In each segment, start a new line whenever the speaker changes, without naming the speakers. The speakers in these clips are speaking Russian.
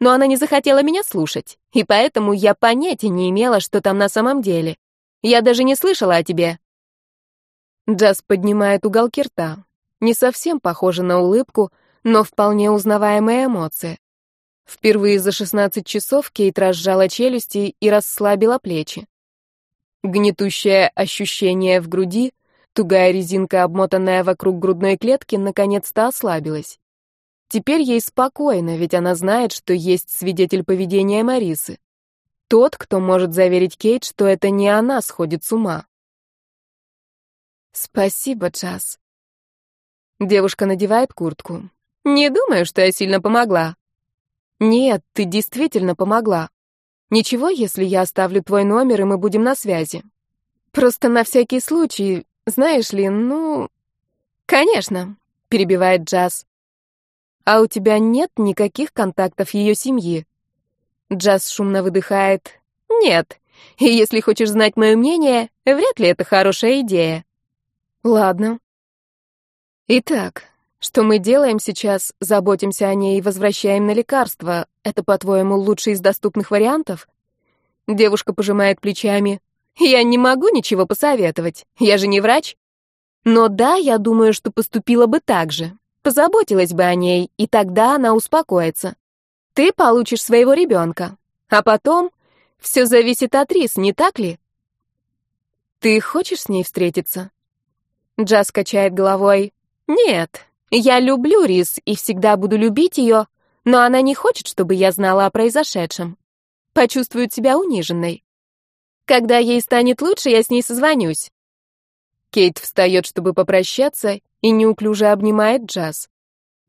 но она не захотела меня слушать, и поэтому я понятия не имела, что там на самом деле. Я даже не слышала о тебе». Джаз поднимает уголки рта. Не совсем похоже на улыбку, но вполне узнаваемая эмоция. Впервые за 16 часов Кейт разжала челюсти и расслабила плечи. Гнетущее ощущение в груди, тугая резинка, обмотанная вокруг грудной клетки, наконец-то ослабилась. Теперь ей спокойно, ведь она знает, что есть свидетель поведения Марисы. Тот, кто может заверить Кейт, что это не она сходит с ума. «Спасибо, Джаз». Девушка надевает куртку. «Не думаю, что я сильно помогла». «Нет, ты действительно помогла. Ничего, если я оставлю твой номер, и мы будем на связи. Просто на всякий случай, знаешь ли, ну...» «Конечно», — перебивает Джаз. «А у тебя нет никаких контактов ее семьи?» Джаз шумно выдыхает. «Нет. И если хочешь знать мое мнение, вряд ли это хорошая идея». «Ладно». «Итак, что мы делаем сейчас? Заботимся о ней и возвращаем на лекарства. Это, по-твоему, лучший из доступных вариантов? Девушка пожимает плечами. Я не могу ничего посоветовать. Я же не врач. Но да, я думаю, что поступила бы так же. Позаботилась бы о ней, и тогда она успокоится. Ты получишь своего ребенка. А потом все зависит от Рис, не так ли? Ты хочешь с ней встретиться? Джаз качает головой. Нет, я люблю Рис и всегда буду любить ее, но она не хочет, чтобы я знала о произошедшем. Почувствует себя униженной. Когда ей станет лучше, я с ней созвонюсь. Кейт встает, чтобы попрощаться, и неуклюже обнимает Джаз.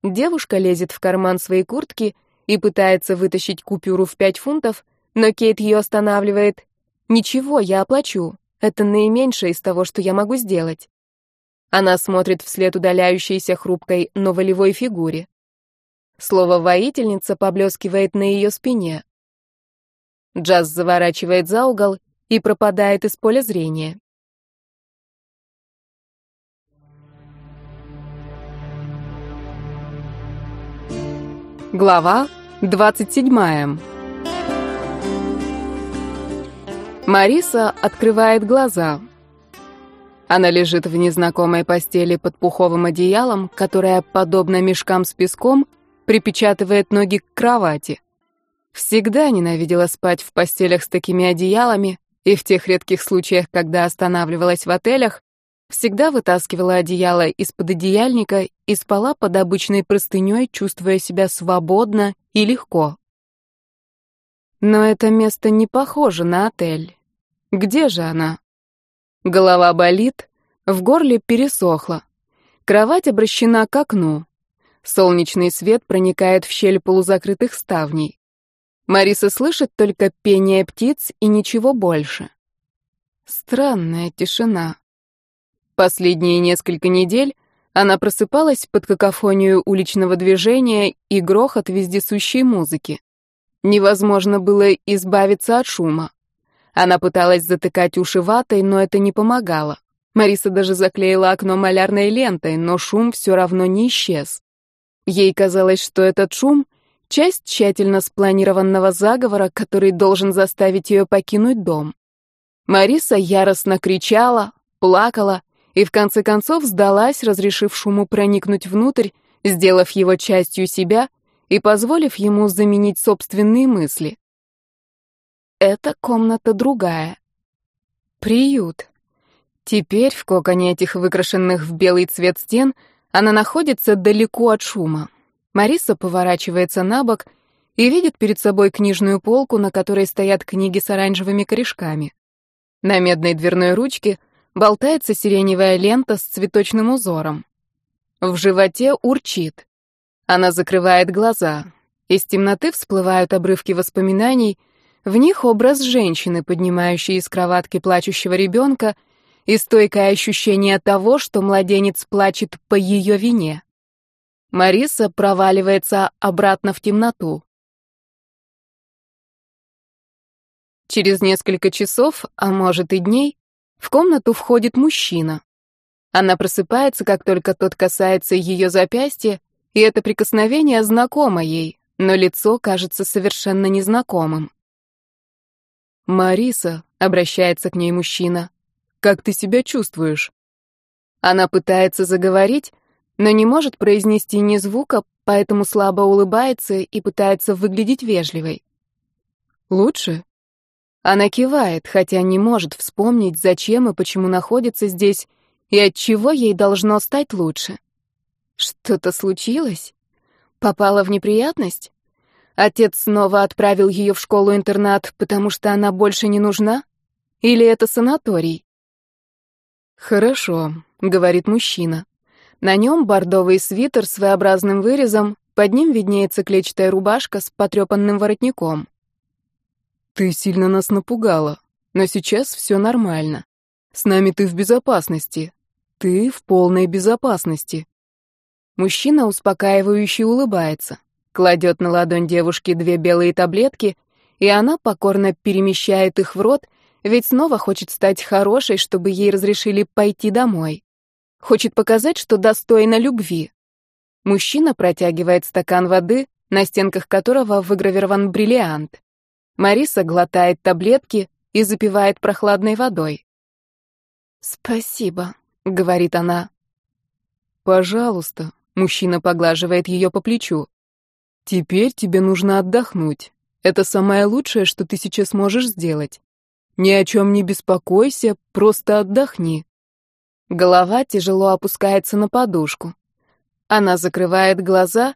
Девушка лезет в карман своей куртки и пытается вытащить купюру в пять фунтов, но Кейт ее останавливает. «Ничего, я оплачу. Это наименьшее из того, что я могу сделать». Она смотрит вслед удаляющейся хрупкой, но волевой фигуре. Слово «воительница» поблескивает на ее спине. Джаз заворачивает за угол и пропадает из поля зрения. Глава 27. Мариса открывает глаза. Она лежит в незнакомой постели под пуховым одеялом, которое, подобно мешкам с песком, припечатывает ноги к кровати. Всегда ненавидела спать в постелях с такими одеялами, и в тех редких случаях, когда останавливалась в отелях, всегда вытаскивала одеяло из-под одеяльника и спала под обычной простыней, чувствуя себя свободно и легко. Но это место не похоже на отель. Где же она? Голова болит, в горле пересохло. Кровать обращена к окну. Солнечный свет проникает в щель полузакрытых ставней. Мариса слышит только пение птиц и ничего больше. Странная тишина. Последние несколько недель она просыпалась под какофонию уличного движения и грохот вездесущей музыки. Невозможно было избавиться от шума. Она пыталась затыкать уши ватой, но это не помогало. Мариса даже заклеила окно малярной лентой, но шум все равно не исчез. Ей казалось, что этот шум — часть тщательно спланированного заговора, который должен заставить ее покинуть дом. Мариса яростно кричала, плакала и в конце концов сдалась, разрешив шуму проникнуть внутрь, сделав его частью себя и позволив ему заменить собственные мысли. Эта комната другая. Приют. Теперь в коконе этих выкрашенных в белый цвет стен она находится далеко от шума. Мариса поворачивается на бок и видит перед собой книжную полку, на которой стоят книги с оранжевыми корешками. На медной дверной ручке болтается сиреневая лента с цветочным узором. В животе урчит. Она закрывает глаза. Из темноты всплывают обрывки воспоминаний — в них образ женщины, поднимающей из кроватки плачущего ребенка, и стойкое ощущение того, что младенец плачет по ее вине. Мариса проваливается обратно в темноту. Через несколько часов, а может и дней, в комнату входит мужчина. Она просыпается, как только тот касается ее запястья, и это прикосновение знакомо ей, но лицо кажется совершенно незнакомым.
«Мариса», — обращается к ней мужчина, — «как ты себя чувствуешь?»
Она пытается заговорить, но не может произнести ни звука, поэтому слабо улыбается и пытается выглядеть вежливой.
«Лучше?»
Она кивает, хотя не может вспомнить, зачем и почему находится здесь, и от чего ей должно стать лучше. Что-то случилось? Попала в неприятность? Отец снова отправил ее в школу-интернат, потому что она больше не нужна? Или это санаторий?
«Хорошо», — говорит мужчина.
На нем бордовый свитер с своеобразным вырезом, под ним виднеется клетчатая рубашка с потрепанным воротником.
«Ты сильно нас напугала, но сейчас все нормально. С нами ты в безопасности. Ты в полной безопасности».
Мужчина успокаивающе улыбается, кладет на ладонь девушки две белые таблетки, и она покорно перемещает их в рот, ведь снова хочет стать хорошей, чтобы ей разрешили пойти домой. Хочет показать, что достойна любви. Мужчина протягивает стакан воды, на стенках которого выгравирован бриллиант. Мариса глотает таблетки и запивает прохладной водой. «Спасибо», — говорит она.
«Пожалуйста», Мужчина поглаживает ее по плечу. «Теперь тебе нужно отдохнуть. Это самое лучшее, что ты сейчас можешь сделать. Ни о чем не беспокойся, просто отдохни».
Голова тяжело опускается на подушку. Она закрывает глаза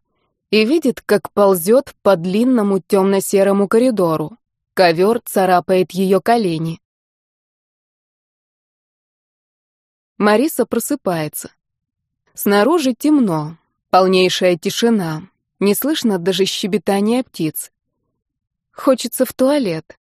и видит, как ползет по длинному темно-серому коридору. Ковер царапает ее колени. Мариса просыпается. Снаружи темно, полнейшая тишина, не слышно даже щебетания птиц. Хочется в туалет.